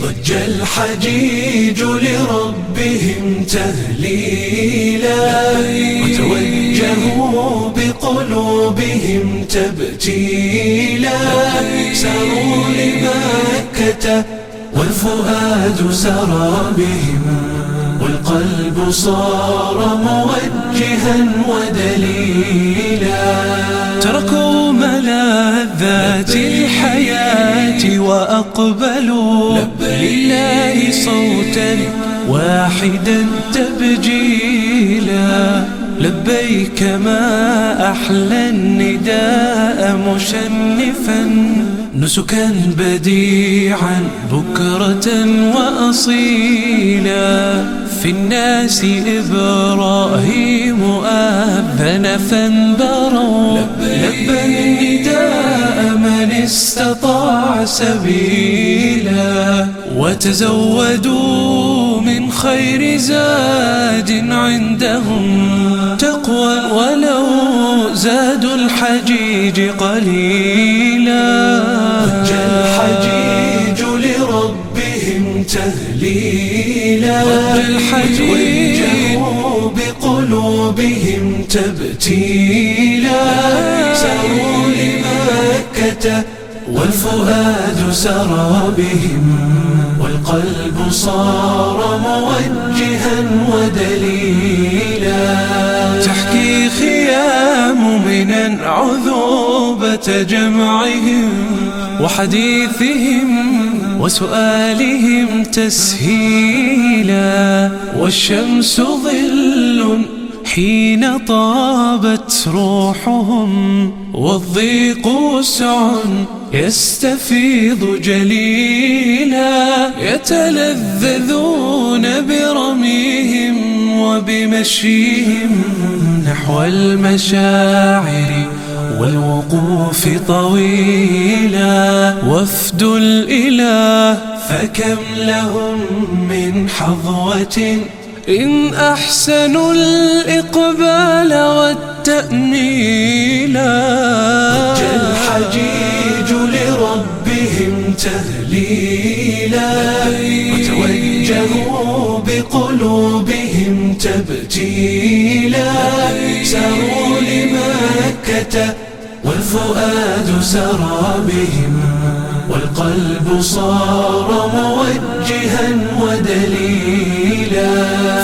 ضج الحجيج لربهم تهليلا. وتوجهوا بقلوبهم تبتيلا. ساروا لمكة والفؤاد سرى بهم. والقلب صار موجها ودليلا. تركوا ملاذات الحياة وأقبلوا لله صوتا واحدا تبجيلا. لبيك ما أحلى النداء مشنفا نسكا بديعا بكرة وأصيلا. في الناس إبراهيم أذن فانبروا لبى النداء من استطاع سبيلا وتزودوا من خير زاد عندهم تقوى ولو زادوا الحجيج قليلا. ضج الحجيج لربهم تهليلا. وتوجهوا بقلوبهم تبتيلا. ساروا لمكة والفؤاد سرى بهم والقلب صار موجها ودليلا. تحكي خيام من عذوبة جمعهم وحديثهم وسؤالهم تسهيلا والشمس ظل حين طابت روحهم والضيق وسع يستفيض جليلا يتلذذون برميهم وبمشيهم نحو المشاعر. والوقوف طويلا وفد الإله فكم لهم من حظوة؟ إن أحسنوا الإقبال والتأميلا ضج الحجيج لربهم تهليلا. وتوجهوا بقلوبهم تبتيلا. ساروا والفؤاد سرى بهم والقلب صار موجها ودليلا.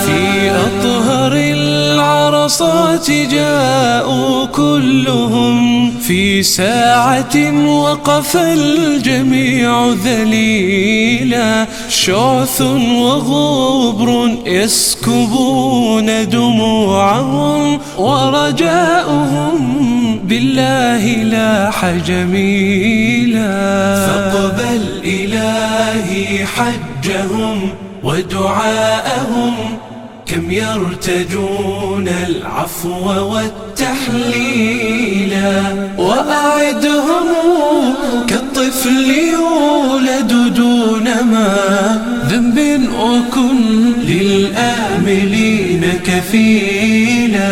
في أطهر العرصات جاءوا كلهم في ساعة وقف الجميع ذليلا. شعث وغبر يسكبون دموعهم ورجاؤهم بالله لاح جميلا فاقبل إلهي حجهم ودعاءهم كم يرتجون العفو والتحليلا وأعدهم كالطفل يولد دون ما. ذنب وكن للآملين كفيلا.